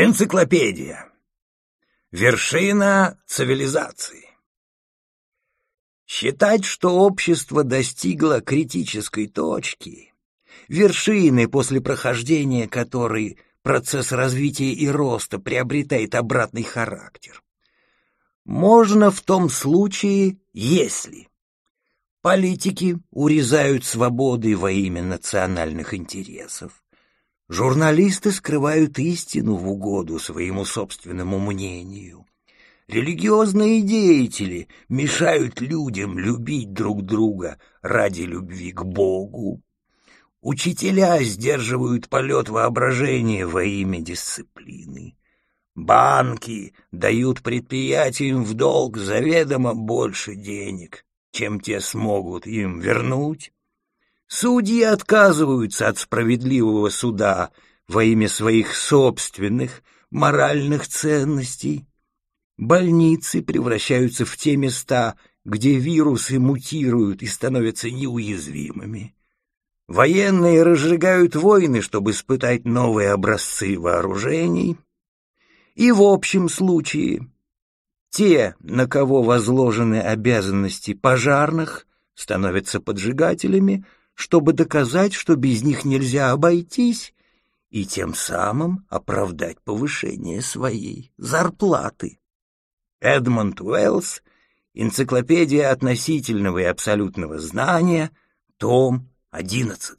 Энциклопедия. Вершина цивилизации. Считать, что общество достигло критической точки, вершины, после прохождения которой процесс развития и роста приобретает обратный характер, можно в том случае, если политики урезают свободы во имя национальных интересов, Журналисты скрывают истину в угоду своему собственному мнению. Религиозные деятели мешают людям любить друг друга ради любви к Богу. Учителя сдерживают полет воображения во имя дисциплины. Банки дают предприятиям в долг заведомо больше денег, чем те смогут им вернуть. Судьи отказываются от справедливого суда во имя своих собственных моральных ценностей. Больницы превращаются в те места, где вирусы мутируют и становятся неуязвимыми. Военные разжигают войны, чтобы испытать новые образцы вооружений. И в общем случае те, на кого возложены обязанности пожарных, становятся поджигателями, чтобы доказать, что без них нельзя обойтись, и тем самым оправдать повышение своей зарплаты. Эдмонд Уэллс «Энциклопедия относительного и абсолютного знания», том 11.